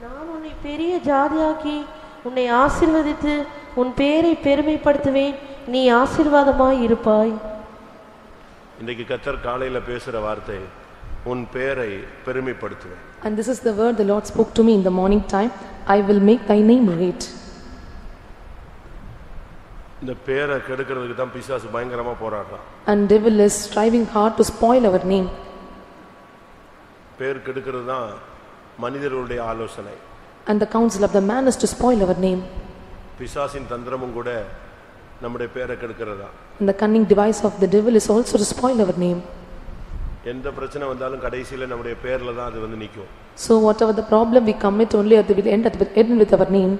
நான் உன்னை பெரிய ஜாதியாக்கி உன்னை ஆசிர்வதித்து உன் பேரை பெருமைப்படுத்துவேன். நீ ஆசீர்வாதமாய் இருப்பாய். இன்றைக்கு கத்தர் காலையில பேசுற வார்த்தை உன் பேரை பெருமைப்படுத்துவேன் And this is the word the Lord spoke to me in the morning time. I will make thy name great. இந்த பேரை கெடுக்கிறதுக்கு தான் பிசாசு பயங்கரமா போராடுறான் And devil is striving hard to spoil our name. பேர் கெடுக்கிறது தான் மனிதர்களுடைய ஆலோசனை And the counsel of the man is to spoil our name. பிசாசின் தந்திரமும் கூட நம்முடைய பேரை கெடுக்கிறதா And the cunning device of the devil is also to spoil our name. எந்த பிரச்சனை வந்தாலும் கடைசியில நம்முடைய பேர்ல தான் அது வந்து நிக்கும் So whatever the problem we commit only at the will end at the end with our name.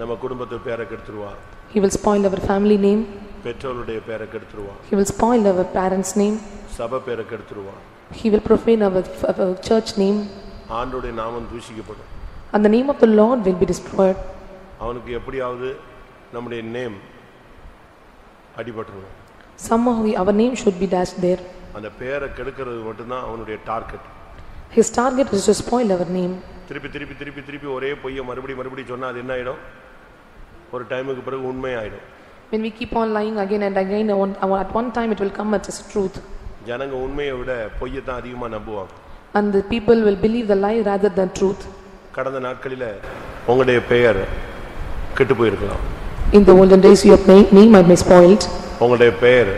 நம்ம குடும்பத்து பேரை கெடுத்துருவான் He will spoil our family name. பெற்றோருடைய பேரை கெடுத்துருவான் He will spoil our parents' name. சபை பேரை கெடுத்துருவான் He will profane our, our church name. ஆண்டுடைய நாமம் தூஷிக்கப்படும் And the name of the Lord will be destroyed. அவனுக்கு எப்படியாவது நம்முடைய name அடிபட்டுருவோம் Somehow we- our name should be dashed there. அந்த பேரை கெடுக்கிறது மட்டும்தான் அவனுடைய target His target is to spoil our name. திருப்பி திருப்பி திருப்பி திருப்பி ஒரே பொய்யை மறுபடியும் மறுபடியும் சொன்னா அது என்ன ஆயிடும் ஒரு டைமுக்கு பிறகு உண்மை ஆயிடும் When we keep on lying again and again, on- at one time it will come as truth. ஜனங்க உண்மையை விட பொய்யை தான் அதிகமா நம்புவாங்க And the people will believe the lie rather than truth. கடந்த நாட்களில உங்களுடைய பெயர் கெட்டு போயிருக்கலாம் In the olden days, your na- name might be spoiled. உங்களுடைய பெயர்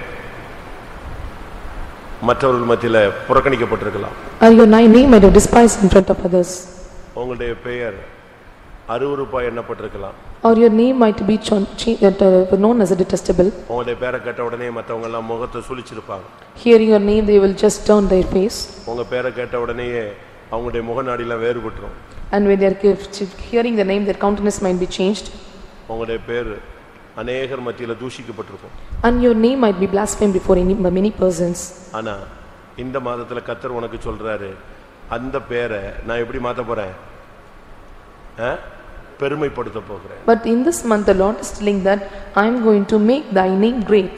மற்றவர்கள் மத்தியில புறக்கணிக்கப்பட்டிருக்கலாம் Or your ni- name might have despised in front of others. உங்களுடைய பெயர் அருவருப்பா எண்ணப்பட்டிருக்கலாம் Or your name might be chon- cha- uh, known as a detestable. உங்களுடைய பேரை கேட்ட உடனே மற்றவங்க எல்லாம் முகத்தை சுளிச்சிருப்பாங்க Hearing your name, they will just turn their face. உங்க பேரை கேட்ட உடனேயே அவங்களுடைய முகநாடிலாம் வேறுபட்டுரும் And when they are gi- hearing the name, their countenance might be changed. உங்களுடைய பேர் அநேகர் மத்தியில தூஷிக்கப்பட்டிருக்கும் And your name might be blasphemed before any- by many persons. ஆனா இந்த மாதத்துல கத்தர் உனக்கு சொல்றாரு அந்த பேரை நான் எப்படி மாத்த போறேன்? பெருமைப்படுத்த போகிறேன் But in this month, the Lord is telling that I am going to make thy name great.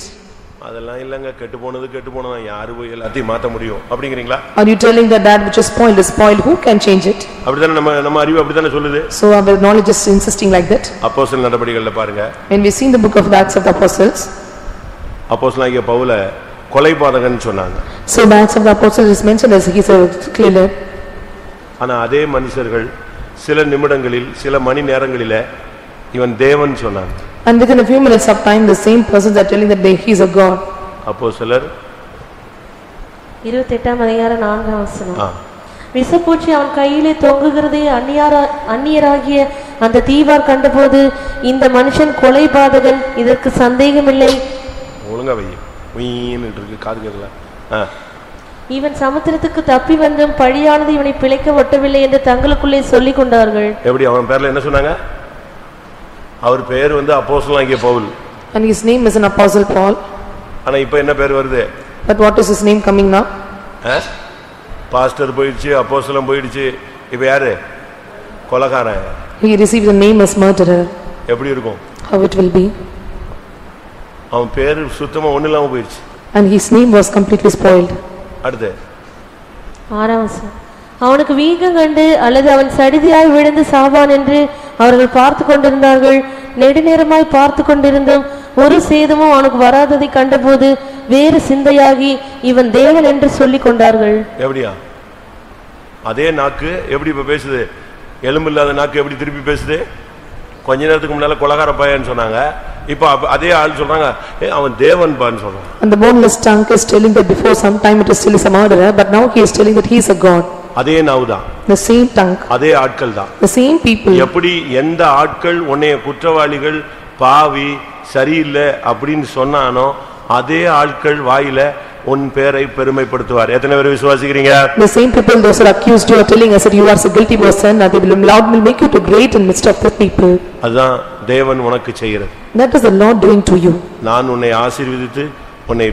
அதெல்லாம் இல்லைங்க கெட்டு போனது கெட்டு போனதான் யாரு போய் எல்லாத்தையும் மாத்த முடியும் அப்படிங்கிறீங்களா Are you telling that that which is spoiled is spoiled? Who can change it? அப்படித்தானே நம்ம நம்ம அறிவு அப்படித்தானே சொல்லுது So our knowledge is insisting like that. அப்போஸ்தலர் நடபடிகள்ல பாருங்க When we see in the book of Acts of the Apostles, அப்போஸ்தலனாகிய பவுல கொலைபாதகன் சொன்னாங்க so the Acts of the Apostles is mentioned as he is a killer. ஆனா அதே மனுஷர்கள் சில நிமிடங்களில் சில மணி நேரங்களில இவன் தேவன் சொன்னாங்க And within a few minutes of time, the same persons are telling that they, he is a god. அப்போ சிலர் இருபத்தெட்டாம் அதிகாரம் நான்காம் வசனம். ஆ, விஷப்பூச்சி அவன் கையிலே தொங்குகிறதை அந்நியாரா அந்நியராகிய அந்த தீவார் கண்டபோது இந்த மனுஷன் கொலைபாதகன் இதற்கு சந்தேகமில்லை. ஒழுங்கா வை. உயின்னு இருக்கு காது கேட்கல. ஆ, இவன் சமுத்திரத்துக்கு தப்பி வந்தும் பழியானது இவனை பிழைக்க ஒட்டவில்லை என்று தங்களுக்குள்ளே சொல்லிக் கொண்டார்கள். எப்படி அவன் பேர்ல என்ன சொன்னாங்க? அவர் பேர் வந்து அப்போஸ்தலனாகிய Pavul And his name is an apostle Paul. ஆனா இப்ப என்ன பேர் வருது But what is his name coming now? Pastor போயிடுச்சு அப்போஸ்தலன் போயிடுச்சு இப்ப யாரு கொலகாரன் He received the name as murderer. எப்படி இருக்கும் How it will be? அவன் பேரு சுத்தமா ஒண்ணு இல்லாம போயிடுச்சு And his name was completely spoiled. அடுத்து வசனம் அவனுக்கு வீக்கம் கண்டு அல்லது அவன் சடிதியாய் விழுந்து சாவான் என்று அவர்கள் பார்த்து கொண்டிருந்தார்கள். நெடுநேரமாய் பார்த்து கொண்டிருந்தும் ஒரு சேதமும் அவனுக்கு வராததை கண்டபோது வேறு சிந்தையாகி இவன் தேவன் என்று சொல்லிக் கொண்டார்கள். எப்படியா? அதே நாக்கு எப்படி இப்ப பேசுது? எலும்பு இல்லாத நாக்கு எப்படி திருப்பி பேசுது? கொஞ்ச நேரத்துக்கு முன்னால கொலகார பையன்னு சொன்னாங்க. இப்ப அதே ஆள் சொல்றாங்க ஏ அவன் தேவன் பான்னு சொல்றான். The boneless tongue is telling that before some time it is still is a murderer, but now he is telling that he is a god. அதே நாவுதான் The same tongue, அதே ஆட்கள் தான் the same people. எப்படி எந்த ஆட்கள் உன்னைய குற்றவாளிகள் பாவி சரியில்லை அப்படின்னு சொன்னானோ அதே ஆட்கள் வாயில உன் பேரை பெருமைப்படுத்துவார் எத்தனை பேர் விசுவாசிக்கிறீங்க The same people, those are accused you are telling us that you are a guilty person, and they will, Lord will make you to great in midst of the people. அதுதான் தேவன் உனக்கு செய்கிறது That is the Lord doing to you. நான் உன்னை ஆசீர்வதித்து உன்னை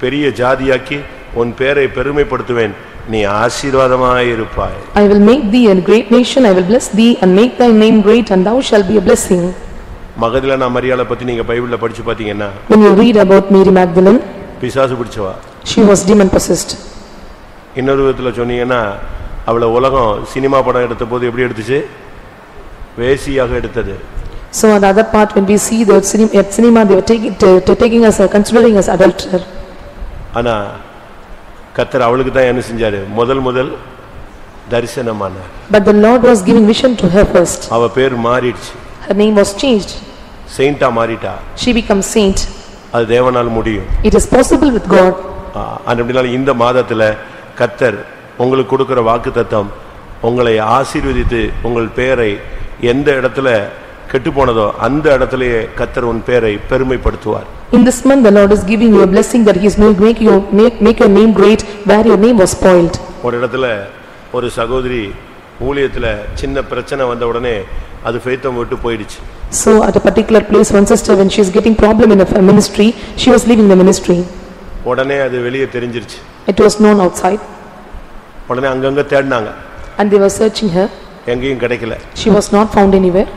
பெரிய ஜாதியாக்கி உன் பேரை பெருமைப்படுத்துவேன் நீ ஆசீர்வாதமாய் இருப்பாய் I will make thee a great nation, I will bless thee and make thy name great and thou shalt be a blessing. மகதில மரியாதை பத்தி நீங்க பைபிள்ல படிச்சு பாத்தீங்கன்னா When you read about Mary Magdalene, பிசாசு பிடிச்சவா she was demon possessed. இன்னொரு விதத்துல சொன்னீங்கன்னா அவளை உலகம் சினிமா படம் எடுத்த போது எப்படி எடுத்துச்சு வேசியாக எடுத்தது So on the other part, when we see the cinema, at cinema, they were taking, ta- taking us, uh, considering us adulterer. ஆனா கத்தர் அவளுக்கு தான் என்ன செஞ்சாரு முதல் முதல் தரிசனமானார் But the Lord was giving vision to her first. அவ பேர் மாறிடுச்சு Her name was changed. செயிண்டா மாறிட்டா She becomes saint. அது தேவனால் முடியும் It is possible with God. ஆ, அப்படினால இந்த மாதத்துல கத்தர் உங்களுக்கு கொடுக்கிற வாக்குத்தத்தம் உங்களை ஆசீர்வதித்து உங்கள் பெயரை எந்த இடத்துல கெட்டுப்போனதோ அந்த இடத்திலேயே கத்தர் உன் பெயரை பெருமைப்படுத்துவார் In this month, the Lord is giving you a blessing that he is going to make you, make, make your name great where your name was spoiled. ஒரு இடத்துல ஒரு சகோதரி ஊழியத்துல சின்ன பிரச்சனை வந்த உடனே அது ஃபெய்த்தம் விட்டு போயிடுச்சு So at a particular place, one sister, when she is getting problem in a ministry, she was leaving the ministry. உடனே அது வெளியே தெரிஞ்சிருச்சு It was known outside உடனே அங்கங்க தேடினாங்க and they were searching her. எங்கேயும் கிடைக்கல She was not found anywhere.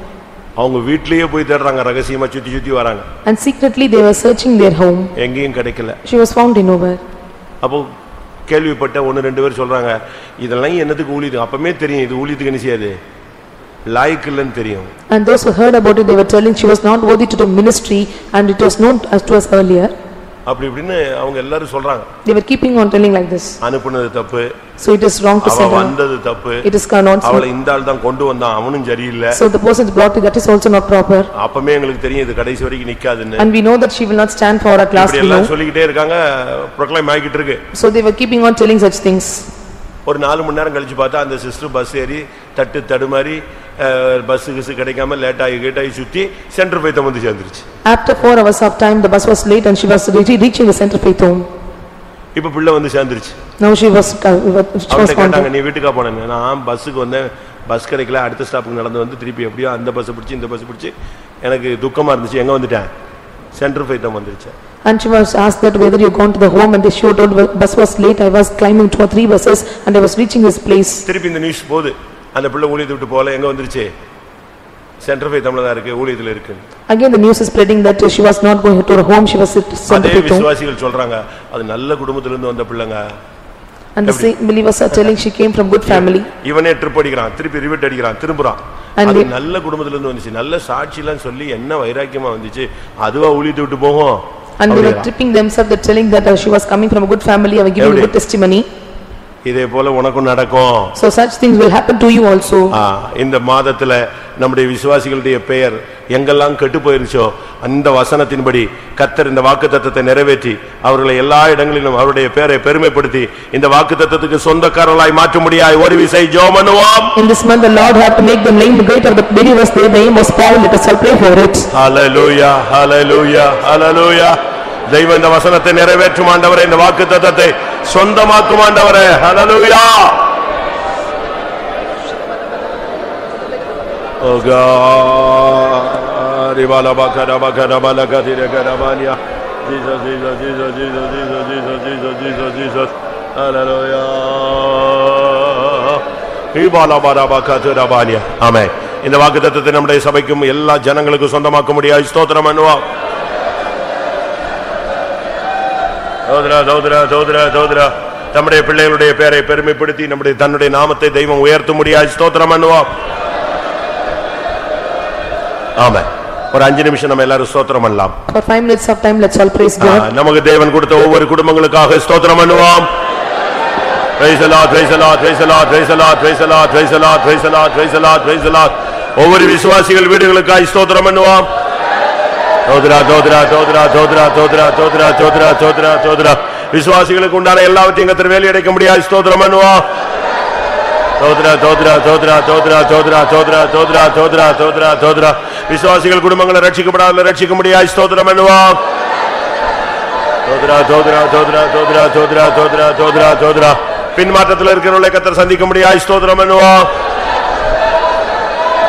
அவங்க வீட்லயே போய் தேடுறாங்க ரகசியமா சுத்தி சுத்தி வராங்க And secretly, they were searching their home. எங்கேயும் கிடைக்கல She was found in nowhere. அப்போ கேள்விப்பட்ட ஒன்னு ரெண்டு பேர் சொல்றாங்க இதெல்லாம் என்னத்துக்கு ஊழியத்துக்கு அப்பமே தெரியும் இது ஊழியத்துக்கு என்ன செய்யாது லாய்க்கு இல்லைன்னு தெரியும் And those who heard about it, they were telling she was not worthy to do ministry and it was known as to us earlier. அப்படி இப்படின்னு அவங்க எல்லாரும் சொல்றாங்க They were keeping on telling like this. அனுப்புனது தப்பு So it is wrong to அவ send her. வந்தது தப்பு It is not. அவளை இந்த ஆள் தான் கொண்டு வந்தான் அவனும் சரியில்லை So the person brought that is also not proper. அப்பமே எங்களுக்கு தெரியும் இது கடைசி வரைக்கும் நிக்காதுன்னு And we know that she will not stand for at last. எல்லாம் சொல்லிக்கிட்டே இருக்காங்க ப்ரொக்ளைம் ஆகிட்டு இருக்கு So they were keeping on telling such things. ஒரு நாலு மணி நேரம் கழிச்சு பார்த்தா அந்த சிஸ்டர் பஸ் ஏறி தட்டு தடுமாறி பஸ் கிசு கிடைக்காம லேட் ஆகி கேட் ஆகி சுத்தி சென்டர் போய் வந்து சேர்ந்துருச்சு After hours of time, the bus was late and she was reaching reaching the center faith home. இப்ப பிள்ளை வந்து சேர்ந்துருச்சு Now she was, uh, she was அவன்கிட்ட found. கேட்டாங்க நீ வீட்டுக்கா போனேன் நான் பஸ்ஸுக்கு வந்தேன் பஸ் கிடைக்கல அடுத்த ஸ்டாப்புக்கு நடந்து வந்து திருப்பி எப்படியோ அந்த பஸ் பிடிச்சி இந்த பஸ் பிடிச்சி எனக்கு துக்கமா இருந்துச்சு எங்க வந்துட்டேன் சென்டர் ஃபைத்தம் வந்துருச்சு And she was asked that whether you gone to the home and they showed told the bus was late, I was climbing two or three buses and I was reaching this place. திருப்பி இந்த news போகுது அந்த பிள்ளை ஊழியத்தை விட்டு போகல எங்க வந்துருச்சு சென்டர் ஃபைத்தம்ல தான் இருக்கு ஊழியத்துல இருக்கு Again, the news is spreading that she was not going to her home, she was faith home. விசுவாசிகள் சொல்றாங்க அது நல்ல குடும்பத்துல இருந்து வந்த பிள்ளைங்க And the same believers are telling she came from good family. இவனே ட்ரிப் அடிக்கிறான் திருப்பி ரிவிட் அடிக்கிறான் திரும்புறான் அது நல்ல குடும்பத்துல இருந்து வந்துச்சு நல்ல சாட்சி எல்லாம் சொல்லி என்ன வைராக்கியமா வந்துச்சு அதுவா ஊழியத்தை விட்டு போகும் And they were tripping themselves, that telling that uh, she was coming from a good family, I was giving a good testimony. இதே போல உனக்கும் நடக்கும் So such things will happen to you also. இந்த மாதத்துல நம்முடைய விசுவாசிகளுடைய பெயர் எங்கெல்லாம் கெட்டு போயிருச்சோ அந்த வசனத்தின்படி கத்தர் இந்த வாக்குத்தத்தத்தை நிறைவேற்றி அவர்களை எல்லா இடங்களிலும் அவருடைய பெயரை பெருமைப்படுத்தி இந்த வாக்குத்தத்தத்துக்கு சொந்தக்காரர்களாய் மாற்ற முடியாய் ஒரு விசை ஜோம் பண்ணுவோம் In this month, the Lord had to make the name great of the believers, their name was Paul, let us pray for it. ஹalleluya ஹalleluya ஹalleluya தெய்வம் இந்த வசனத்தை நிறைவேற்றும் ஆண்டவரே இந்த வாக்குத்தத்தத்தை சொந்தமாக்கும் ஆண்டவரே ஹலலுயா Jesus, Jesus, Jesus, Jesus, Jesus, Jesus, Jesus, Jesus, Jesus. Hallelujah. Amen. இந்த வாக்கு தத்துவத்தை நம்முடைய சபைக்கும் எல்லா ஜனங்களுக்கும் சொந்தமாக்க முடியாது ஸ்தோத்திரம் பண்ணுவோம் சோதரா சோதரா சோதரா சோதரா. நம்முடைய பிள்ளைகளுடைய பெயரை பெருமைப்படுத்தி நம்முடைய தன்னுடைய நாமத்தை தெய்வம் உயர்த்த முடியாது ஸ்தோத்திரம் பண்ணுவோம். ஆமா ஒரு அஞ்சு நிமிஷம் நம்ம எல்லாரும் ஸ்தோத்திரம் பண்ணலாம். For five minutes of time, let's all praise ah, God. நமக்கு தேவன் கொடுத்த ஒவ்வொரு குடும்பங்களுக்காக ஸ்தோத்திரம் பண்ணுவோம். Praise the Lord, praise the Lord, praise the Lord, praise the Lord, praise the Lord, praise the Lord, praise the Lord, praise the Lord, praise the Lord. ஒவ்வொரு விசுவாசிகள் வீடுகளுக்காய் ஸ்தோத்திரம் பண்ணுவோம். தோத்ரா தோத்ரா தோத்ரா தோத்ரா தோத்ரா தோத்ரா தோத்ரா தோத்ரா தோத்ரா விசுவாசிகளுக்கு உண்டான எல்லாவற்றையும் கத்தர் வேலை அடைக்க முடியாது ஸ்தோத்திரம் பண்ணுவோம் தோத்ரா தோத்ரா தோத்ரா தோத்ரா தோத்ரா தோத்ரா தோத்ரா தோத்ரா தோத்ரா தோத்ரா விசுவாசிகள் குடும்பங்களை ரட்சிக்கப்படாத ரட்சிக்க முடியாது ஸ்தோத்திரம் பண்ணுவோம் தோத்ரா தோத்ரா தோத்ரா தோத்ரா தோத்ரா தோத்ரா தோத்ரா தோத்ரா பின்மாற்றத்தில் இருக்கிறவர்களை கத்தர் சந்திக்க முடியாது ஸ்தோத்திரம் பண்ணுவோம்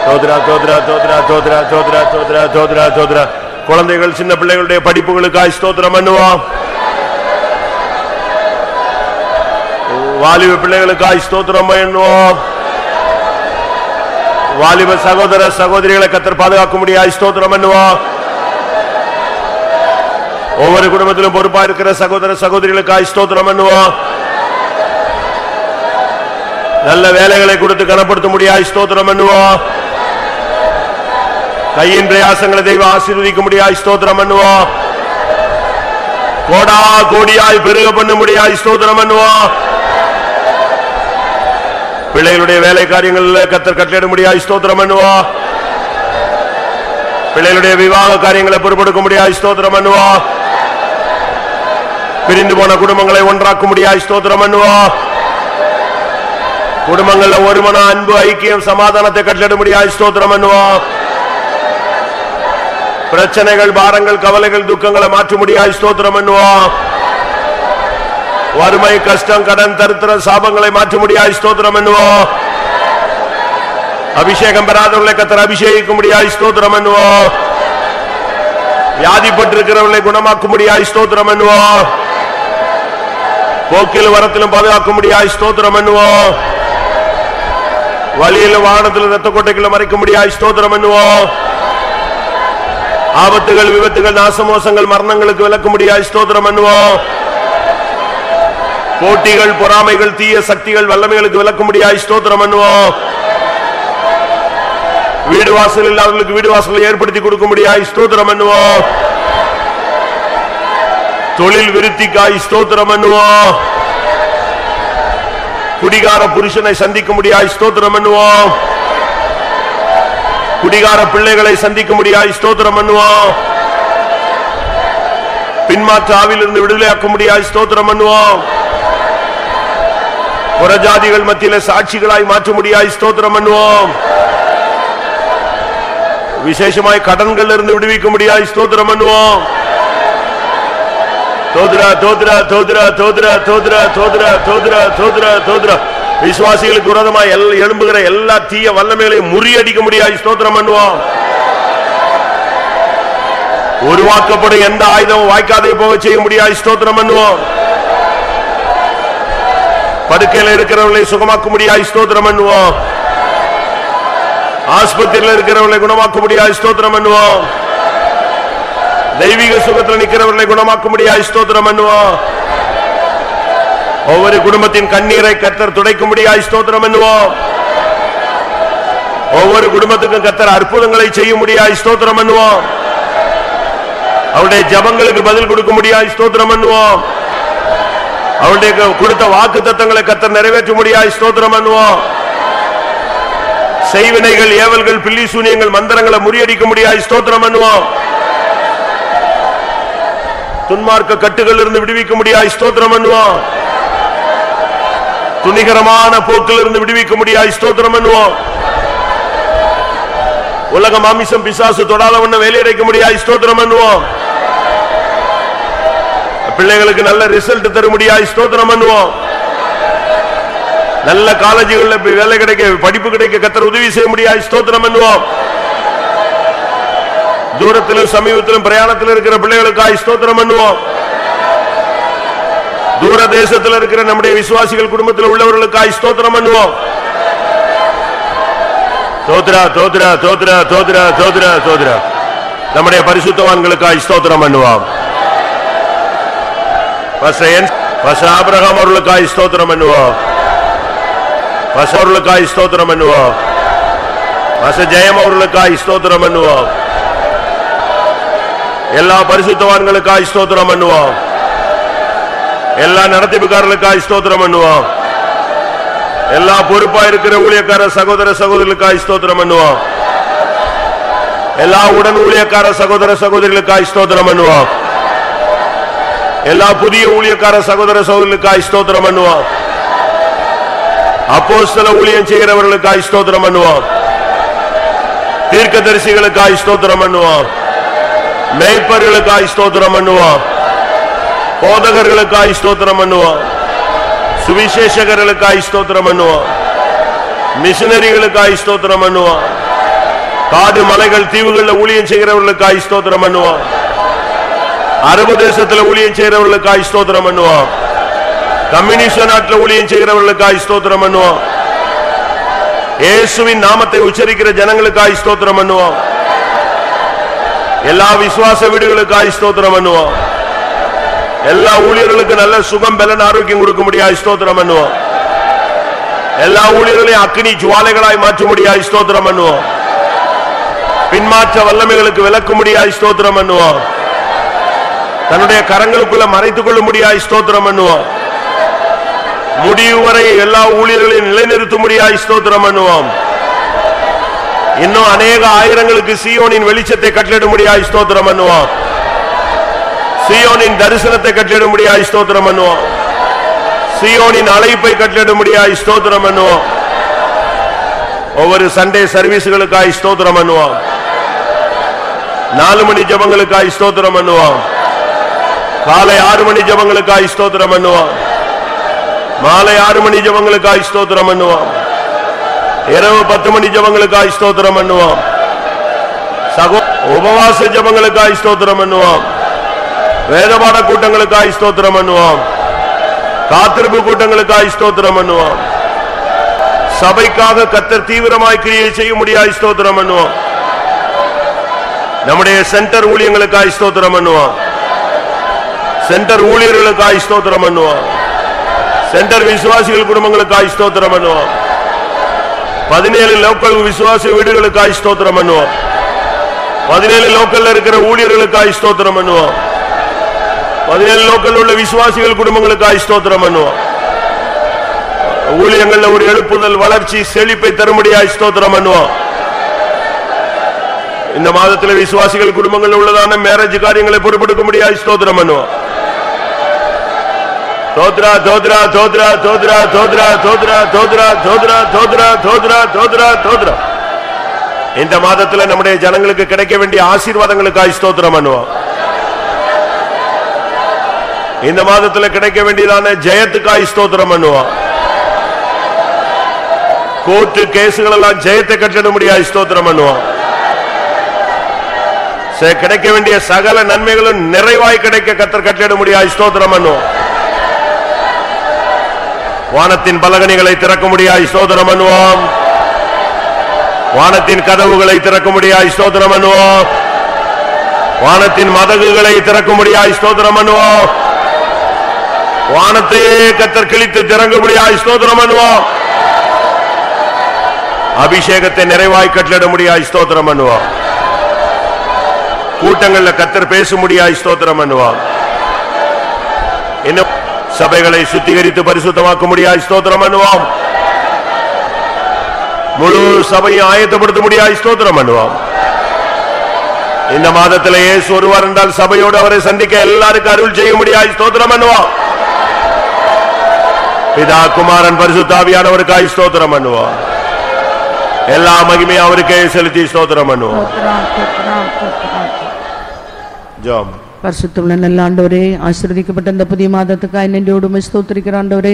தோத்ரா தோத்ரா தோத்ரா தோத்ரா தோத்ரா தோத்ரா தோத்ரா தோத்ரா குழந்தைகள் சின்ன பிள்ளைகளுடைய படிப்புகளுக்காய் ஸ்தோத்திரம் பண்ணுவோம். வாலிப பிள்ளைகளுக்காய் ஸ்தோத்திரம் பண்ணுவோம். வாலிப சகோதர சகோதரிகளை கத்தர் பாதுகாக்க முடியாது ஸ்தோத்திரம் பண்ணுவோம். ஒவ்வொரு குடும்பத்திலும் பொறுப்பா இருக்கிற சகோதர சகோதரிகளுக்காய் ஸ்தோத்திரம் பண்ணுவோம். நல்ல வேலைகளை கொடுத்து கனப்படுத்த முடியாது ஸ்தோத்திரம் பண்ணுவோம். கையின் பிரயாசங்களை தெய்வம் ஆசீர்வதிக்க முடியாது ஸ்தோத்திரம் பண்ணுவோம் கோடா கோடியாய் பெருக பண்ண முடியாது ஸ்தோத்திரம் பண்ணுவோம் பிள்ளைகளுடைய வேலை காரியங்கள்ல கத்தர் கட்டளிட முடியாது ஸ்தோத்திரம் பண்ணுவோம் பிள்ளைகளுடைய விவாக காரியங்களை பொறுப்பெடுக்க முடியாது ஸ்தோத்திரம் பண்ணுவோம் பிரிந்து போன குடும்பங்களை ஒன்றாக்க முடியாது ஸ்தோத்திரம் பண்ணுவோம் குடும்பங்கள்ல ஒருமன அன்பு ஐக்கியம் சமாதானத்தை கட்டளிட முடியாது ஸ்தோத்திரம் பண்ணுவோம் பிரச்சனைகள் பாரங்கள் கவலைகள் துக்கங்களை மாற்ற முடியாது ஸ்தோத்திரம் பண்ணுவோம். வறுமை கஷ்டம் கடன் தருத்திர சாபங்களை மாற்ற முடியாது ஸ்தோத்திரம் பண்ணுவோம். அபிஷேகம் பெறாதவர்களை கத்தர் அபிஷேகிக்க முடியாது ஸ்தோத்திரம் பண்ணுவோம். வியாதிப்பட்டிருக்கிறவர்களை குணமாக்க முடியாது ஸ்தோத்திரம் பண்ணுவோம். போக்கிலும் வரத்திலும் பாதுகாக்க முடியாது ஸ்தோத்திரம் பண்ணுவோம். வழியிலும் வாகனத்திலும் ரத்த கோட்டைகளும் மறைக்க முடியாது ஸ்தோத்திரம் பண்ணுவோம். ஆபத்துகள் விபத்துகள் நாசமோசங்கள் மரணங்களுக்கு விளக்க முடியாது ஸ்தோத்திரம் பண்ணுவோம். போட்டிகள் பொறாமைகள் தீய சக்திகள் வல்லமைகளுக்கு விளக்க முடியாது ஸ்தோத்திரம் பண்ணுவோம். வீடு வாசல் இல்லாதவர்களுக்கு வீடு வாசலை ஏற்படுத்தி கொடுக்க முடியாது ஸ்தோத்திரம் பண்ணுவோம். தொழில் விருத்திக்காய் ஸ்தோத்திரம் பண்ணுவோம். குடிகார புருஷனை சந்திக்க முடியாது ஸ்தோத்திரம் பண்ணுவோம். குடிகார பிள்ளைகளை சந்திக்க முடியாது ஸ்தோத்திரம் பண்ணுவோம். பின்மாற்ற ஆவிலிருந்து விடுதலையாக்க முடியாது ஸ்தோத்திரம் பண்ணுவோம். புறஜாதிகள் மத்தியில சாட்சிகளாய் மாற்ற முடியாது ஸ்தோத்திரம் பண்ணுவோம். விசேஷமாய் கடன்கள் இருந்து விடுவிக்க முடியாது ஸ்தோத்திரம் பண்ணுவோம். தோதுரா தோதுரா தோதுரா தோதுரா தோதுரா தோதுரா தோதுரா தோதுரா தோதுரா. விசுவாசிகளுக்கு விரோதமாக எழும்புகிற எல்லா தீய வல்லமைகளையும் முறியடிக்க முடியாது. ஸ்தோத்திரம் பண்ணுவோம். உருவாக்கப்படும் எந்த ஆயுதமும் வாய்க்காதே போக செய்ய முடியாது. ஸ்தோத்திரம் பண்ணுவோம். படுக்கையில இருக்கிறவர்களை சுகமாக்க முடியாது. ஸ்தோத்திரம் பண்ணுவோம். ஆஸ்பத்திரியில் இருக்கிறவர்களை குணமாக்க முடியாது. ஸ்தோத்திரம் பண்ணுவோம். தெய்வீக சுகத்தில் நிற்கிறவர்களை குணமாக்க முடியாது. ஸ்தோத்திரம் பண்ணுவோம். ஒவ்வொரு குடும்பத்தின் கண்ணீரை கத்தர் துடைக்க முடியாது ஸ்தோத்திரம் பண்ணுவோம். ஒவ்வொரு குடும்பத்துக்கும் கத்தர் அற்புதங்களை செய்ய முடியாது ஸ்தோத்திரம் பண்ணுவோம். அவருடைய ஜபங்களுக்கு பதில் கொடுக்க முடியாது ஸ்தோத்திரம் பண்ணுவோம். அவருடைய க- கொடுத்த வாக்கு தத்தங்களை கத்தர் நிறைவேற்ற முடியாது ஸ்தோத்திரம் பண்ணுவோம். செய்வினைகள் ஏவல்கள் பில்லி சூனியங்கள் மந்திரங்களை முறியடிக்க முடியாது ஸ்தோத்திரம் பண்ணுவோம். துன்மார்க்க கட்டுகள் இருந்து விடுவிக்க முடியாது ஸ்தோத்திரம் பண்ணுவோம். துணிகரமான போக்கில் இருந்து விடுவிக்க முடியாது ஸ்தோத்திரம் பண்ணுவோம். உலக மாமிசம் பிசாசு தொடாத ஒண்ணு வேலையடைக்க முடியாது ஸ்தோத்திரம் பண்ணுவோம். பிள்ளைகளுக்கு நல்ல ரிசல்ட் தர முடியாது ஸ்தோத்திரம் பண்ணுவோம். நல்ல காலேஜுகள்ல வேலை கிடைக்க படிப்பு கிடைக்க கத்தர் உதவி செய்ய முடியாது ஸ்தோத்திரம் பண்ணுவோம். தூரத்திலும் சமீபத்திலும் பிரயாணத்தில் இருக்கிற பிள்ளைகளுக்காய் ஸ்தோத்திரம் பண்ணுவோம். தூர தேசத்தில் இருக்கிற நம்முடைய விசுவாசிகள் குடும்பத்தில் உள்ளவர்களுக்காய் ஸ்தோத்திரம் பண்ணுவோம். தோத்ரா தோத்ரா தோத்ரா தோத்ரா தோத்ரா தோத்ரா. நம்முடைய பரிசுத்தவான்களுக்காய் ஸ்தோத்திரம் பண்ணுவோம். ஆபிரகாம் அவர்களுக்காய் ஸ்தோத்திரம் பண்ணுவோம். பாஸ்டர் அவர்களுக்காய் ஸ்தோத்திரம் பண்ணுவோம். வச ஜெயம் அவர்களுக்காய் ஸ்தோத்திரம் பண்ணுவோம். எல்லா பரிசுத்தவான்களுக்காய் ஸ்தோத்திரம் பண்ணுவோம். எல்லா நடத்திப்புக்காரர்களுக்காய் ஸ்தோத்திரம் பண்ணுவோம். எல்லா பொறுப்பா இருக்கிற ஊழியக்கார சகோதர சகோதரிகளுக்காய் ஸ்தோத்திரம் பண்ணுவோம். எல்லா உடன் ஊழியக்கார சகோதர சகோதரிகளுக்காய் ஸ்தோத்திரம் பண்ணுவோம். எல்லா புதிய ஊழியக்கார சகோதர சகோதரிகளுக்காய் ஸ்தோத்திரம் பண்ணுவோம். அப்போஸ்தல ஊழியம் செய்கிறவர்களுக்காய் ஸ்தோத்திரம் பண்ணுவோம். தீர்க்கதரிசிகளுக்காய் ஸ்தோத்திரம் பண்ணுவோம். மேய்ப்பர்களுக்காய் ஸ்தோத்திரம் பண்ணுவோம். போதகர்களுக்காய் ஸ்தோத்திரம் பண்ணுவோம் சுவிசேஷகர்களுக்காய் ஸ்தோத்திரம் பண்ணுவோம் மிஷனரிகளுக்காய் ஸ்தோத்திரம் பண்ணுவோம் காடு மலைகள் தீவுகள்ல ஊழியம் செய்கிறவர்களுக்காய் ஸ்தோத்திரம் பண்ணுவோம் அரபு தேசத்துல ஊழியம் செய்கிறவர்களுக்காய் ஸ்தோத்திரம் பண்ணுவோம் கம்யூனிஸ்ட் நாட்டுல ஊழியம் செய்கிறவர்களுக்காய் ஸ்தோத்திரம் பண்ணுவோம் இயேசுவின் நாமத்தை உச்சரிக்கிற ஜனங்களுக்காய் ஸ்தோத்திரம் பண்ணுவோம் எல்லா விசுவாச வீடுகளுக்காய் ஸ்தோத்திரம் பண்ணுவோம் எல்லா ஊழியர்களுக்கு நல்ல சுகம் பலன் ஆரோக்கியம் கொடுக்க முடியாது. ஸ்தோத்திரம் பண்ணுவோம். எல்லா ஊழியர்களையும் அக்னி ஜுவாலைகளாய் மாற்ற முடியாது. ஸ்தோத்திரம் பண்ணுவோம். பின்மாற்ற வல்லமைகளுக்கு விளக்க முடியாது. ஸ்தோத்திரம் பண்ணுவோம். தன்னுடைய கரங்களுக்குள்ள மறைத்துக் கொள்ள முடியாது. ஸ்தோத்திரம் பண்ணுவோம். முடிவு வரை எல்லா ஊழியர்களையும் நிலைநிறுத்த முடியாது. ஸ்தோத்திரம் பண்ணுவோம். இன்னும் அநேக ஆயிரங்களுக்கு சியோனின் வெளிச்சத்தை கட்டளிட முடியாது. ஸ்தோத்திரம் பண்ணுவோம். சியோனின் தரிசனத்தை கட்டிட முடியாது ஸ்தோத்திரம் பண்ணுவோம். சியோனின் அழைப்பை கட்டிட முடியாது ஸ்தோத்திரம் பண்ணுவோம். ஒவ்வொரு சண்டே சர்வீஸ்களுக்காய் ஸ்தோத்திரம் பண்ணுவோம். நாலு மணி ஜபங்களுக்காய் ஸ்தோத்திரம் பண்ணுவோம். காலை ஆறு மணி ஜபங்களுக்காய் ஸ்தோத்திரம் பண்ணுவோம். மாலை ஆறு மணி ஜபங்களுக்காய் ஸ்தோத்திரம் பண்ணுவோம். இரவு பத்து மணி ஜபங்களுக்காய் ஸ்தோத்திரம் பண்ணுவோம். சகோ உபவாச ஜபங்களுக்காய் ஸ்தோத்திரம் பண்ணுவோம். வேதபாட கூட்டங்களுக்காய் ஸ்தோத்திரம் பண்ணுவோம். காத்திருப்பு கூட்டங்களுக்காய் ஸ்தோத்திரம் பண்ணுவோம். சபைக்காக கத்தர் தீவிரமாய் கிரியை செய்ய முடியாது ஸ்தோத்திரம் பண்ணுவோம். நம்முடைய சென்டர் ஊழியங்களுக்காய் ஸ்தோத்திரம் பண்ணுவோம். சென்டர் ஊழியர்களுக்காய் ஸ்தோத்திரம் பண்ணுவோம். சென்டர் விசுவாசிகள் குடும்பங்களுக்காய் ஸ்தோத்திரம் பண்ணுவோம். பதினேழு லோக்கல் விசுவாச வீடுகளுக்காய் ஸ்தோத்திரம் பண்ணுவோம். பதினேழு லோக்கல்ல இருக்கிற ஊழியர்களுக்காய் ஸ்தோத்திரம் பண்ணுவோம். பதினேழு லோக்கல் உள்ள விசுவாசிகள் குடும்பங்களுக்காய் ஸ்தோத்திரம் பண்ணுவோம் ஊழியங்கள்ல ஒரு எழுப்புதல் வளர்ச்சி செழிப்பை தரும்படியாய் ஸ்தோத்திரம் பண்ணுவோம் இந்த மாதத்துல விசுவாசிகள் குடும்பங்கள் உள்ளதான மேரேஜ் காரியங்களை பொறுப்பெடுக்க முடியாது ஸ்தோத்திரம் பண்ணுவோம் தோத்ரா தோத்ரா தோத்ரா தோத்ரா தோத்ரா தோத்ரா தோத்ரா தோத்ரா தோத்ரா தோத்ரா தோத்ரா தோத்ரா இந்த மாதத்துல நம்முடைய ஜனங்களுக்கு கிடைக்க வேண்டிய ஆசீர்வாதங்களுக்காய் ஸ்தோத்திரம் பண்ணுவோம் இந்த மாதத்துல கிடைக்க வேண்டியதான ஜெயத்துக்காய் ஸ்தோத்திரம் பண்ணுவோம். கோர்ட்டு கேசுகள் எல்லாம் ஜெயத்தை கட்டிட முடியாது ஸ்தோத்திரம் பண்ணுவோம். கிடைக்க வேண்டிய சகல நன்மைகளும் நிறைவாய் கிடைக்க கத்தர் கட்டிட முடியாது ஸ்தோத்திரம் பண்ணுவோம். வானத்தின் பலகணிகளை திறக்க முடியாது ஸ்தோத்திரம் பண்ணுவோம். வானத்தின் கதவுகளை திறக்க முடியாது ஸ்தோத்திரம் பண்ணுவோம். வானத்தின் மதகுகளை திறக்க முடியாது ஸ்தோத்திரம் பண்ணுவோம். வானத்தையே கத்தர் கிழித்து திறங்க ஸ்தோத்திரம் பண்ணுவோம். அபிஷேகத்தை நிறைவாய் கட்டளிட முடியாது ஸ்தோத்திரம் பண்ணுவோம். கூட்டங்கள்ல கத்தர் பேச முடியாய் ஸ்தோத்திரம் பண்ணுவோம். என்ன சபைகளை சுத்திகரித்து பரிசுத்தமாக்க முடியாது ஸ்தோத்திரம் பண்ணுவோம். முழு சபையை ஆயத்தப்படுத்த முடியாய் ஸ்தோத்திரம் பண்ணுவோம். இந்த மாதத்திலேயே இயேசு ஒருவர் என்றால் சபையோடு அவரை சந்திக்க எல்லாருக்கும் அருள் செய்ய முடியாது ஸ்தோத்திரம் பண்ணுவோம். பிதா குமாரன் பரிசுத்தாவியானவருக்காய் ஸ்தோத்திரம் பண்ணுவோம். எல்லா மகிமையும் அவருக்கே செலுத்தி ஸ்தோத்திரம் பண்ணுவோம். ஜாம். பரிசுத்தமுள்ள நல்ல ஆண்டவரே ஆசீர்வதிக்கப்பட்ட இந்த புதிய மாதத்துக்கு நன்றியோடு உம்மை ஸ்தோத்திரிக்கிற ஆண்டவரே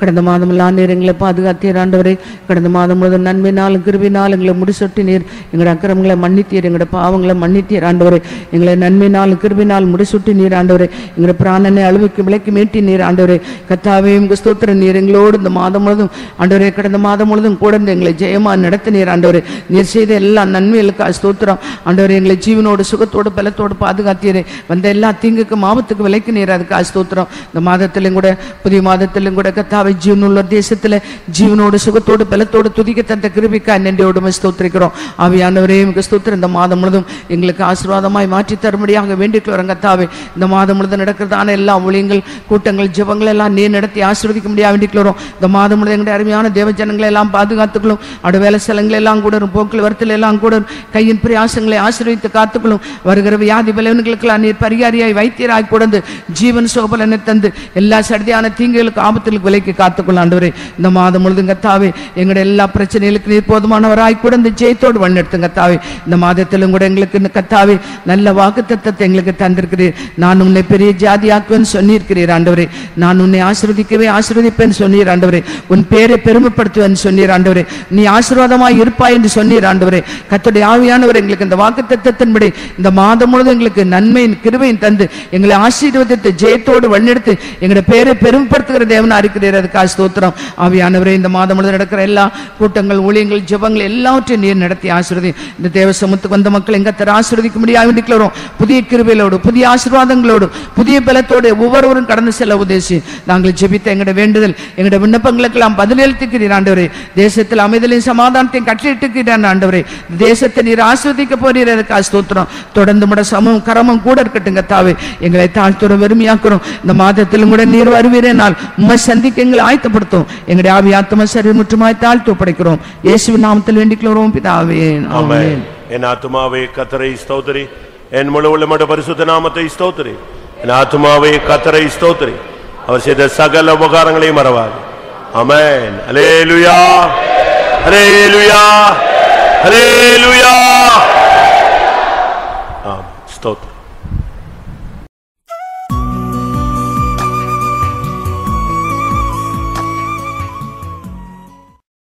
கடந்த மாதம் எல்லாம் நீர் எங்களை பாதுகாத்தீர் ஆண்டவரே கடந்த மாதம் முழுவதும் நன்மையினாலும் கிருபினாலும் எங்களை முடிசொட்டினீர் நீர் அக்கிரமங்களை மன்னித்தீர் எங்களோட பாவங்களை மன்னித்தீர் ஆண்டவரே எங்களை நன்மையினாலும் கிருபினால் முடிசொட்டி நீர் ஆண்டவரே எங்களுடைய பிராணனை அழுவுக்கு விலைக்கு மீட்டி நீர் ஆண்டவரே கத்தாவே ஸ்தோத்திர நீர் எங்களோடு இந்த மாதம் முழுவதும் ஆண்டவரே கடந்த மாதம் முழுவதும் கூட இருந்து எங்களை ஜெயமா நடத்தினீர் ஆண்டவரே நீர் செய்த எல்லா நன்மைகளுக்கு ஸ்தோத்திரம் ஆண்டவரே எங்களை ஜீவனோடு சுகத்தோடு பலத்தோடு பாதுகாத்தீரே வந்த எல்லா தீங்குக்கும் ஆபத்துக்கு விலைக்கு நீர் அதுக்கு அஸ்தோத்திரம் இந்த மாதத்திலும் கூட புதிய மாதத்திலும் கூட கத்தாவை ஜீவனுள்ள தேசத்துல ஜீவனோடு சுகத்தோடு பலத்தோடு துதிக்க தந்த கிருபிக்கா நன்றியோடு ஸ்தோத்திரிக்கிறோம். ஆவியானவரே உங்க ஸ்தோத்திரம். இந்த மாதம் முழுதும் எங்களுக்கு ஆசீர்வாதமாய் மாற்றி தரும்படியாக வேண்டிக் வரோம் கத்தாவே. இந்த மாதம் முழுதும் நடக்கிறதான எல்லா ஒளியங்கள் கூட்டங்கள் ஜபங்கள் எல்லாம் நீர் நடத்தி ஆசீர்வதிக்க முடியாது வேண்டிக் வரும் இந்த மாதம் முழுதும் எங்களுடைய அருமையான தேவ ஜனங்களை எல்லாம் பாதுகாத்துக்கணும் அடு வேலை ஸ்தலங்கள் எல்லாம் கூட போக்கில் வரத்தில் எல்லாம் கூட கையின் பிரயாசங்களை ஆசீர்வித்து காத்துக்கணும் வருகிற வியாதி பலவன்களுக்கெல்லாம் நீர் பரிகாரியாய் வைத்தியராய் கொடுந்து ஜீவன் சோபலனை தந்து எல்லா சடிதியான தீங்குகளுக்கு ஆபத்துகளுக்கு விலைக்கு காத்துக்கொள்ள ஆண்டவரே. இந்த மாதம் முழுதும் கத்தாவே எங்களுடைய எல்லா பிரச்சனைகளுக்கு நீர் போதுமானவராய் கொடுந்து ஜெயத்தோடு வழிநடத்தும் கத்தாவே இந்த மாதத்திலும் கூட எங்களுக்கு கத்தாவே நல்ல வாக்கு தத்தத்தை எங்களுக்கு தந்திருக்கிறீர். நான் உன்னை பெரிய ஜாதியாக்குவேன் சொன்னிருக்கிறீர் ஆண்டவரே. நான் உன்னை ஆசீர்வதிக்கவே ஆசீர்வதிப்பேன் சொன்னீர் ஆண்டவரே. உன் பேரை பெருமைப்படுத்துவேன் சொன்னீர் ஆண்டவரே. நீ ஆசீர்வாதமாய் இருப்பாய் என்று சொன்னீர் ஆண்டவரே. கத்துடைய ஆவியானவர் எங்களுக்கு இந்த வாக்கு தத்தத்தின்படி இந்த மாதம் முழுதும் எங்களுக்கு நன்மையின் கிருபை கிருபையும் தந்து எங்களை ஆசீர்வதித்து ஜெயத்தோடு வழிநடத்து எங்களுடைய பேரை பெருமைப்படுத்துகிற தேவனா இருக்கிறீர். அதுக்காக ஸ்தோத்திரம். ஆவியானவரே இந்த மாதம் முழுவதும் நடக்கிற எல்லா கூட்டங்கள் ஊழியங்கள் ஜபங்கள் எல்லாவற்றையும் நீர் நடத்தி ஆசீர்வதி. இந்த தேவ சமூகத்துக்கு வந்த மக்கள் எங்க தர ஆசீர்வதிக்க முடியாது இருக்கிறோம் புதிய கிருபையிலோடு புதிய ஆசீர்வாதங்களோடு புதிய பலத்தோடு ஒவ்வொருவரும் கடந்து செல்ல உதேசி நாங்கள் ஜெபித்த எங்களுடைய வேண்டுதல் எங்களுடைய விண்ணப்பங்களுக்கெல்லாம் பதிலளித்துக்கிறீர் ஆண்டவரே. தேசத்தில் அமைதலையும் சமாதானத்தையும் கட்டளிட்டுக்கிறான் ஆண்டவரே. தேசத்தை நீர் ஆஸ்வதிக்க போறீர் அதுக்காக ஸ்தோத்திரம். தொடர்ந்து முட சமம் கரமும் கூட இருக்கட்டும் இருக்கட்டுங்க தாவே எங்களை தாழ்த்துறோம் வெறுமையாக்குறோம். இந்த மாதத்திலும் கூட நீர் வருவீரே நாள் உம்மை சந்திக்க எங்களை ஆயத்தப்படுத்தும். எங்களுடைய ஆவி ஆத்ம சரீரம் முற்றுமாய் தாழ்த்து ஒப்படைக்கிறோம். இயேசுவின் நாமத்தில் வேண்டிக்கிறோம் பிதாவே. என் ஆத்துமாவே கத்தரை ஸ்தோத்திரி. என் முழு உள்ளமட பரிசுத்த நாமத்தை ஸ்தோத்திரி. என் ஆத்துமாவே கத்தரை ஸ்தோத்திரி. அவர் செய்த சகல உபகாரங்களையும் மறவாது. அமேன் அலேலுயா அலேலுயா அலேலுயா ஆம் ஸ்தோத்திரம்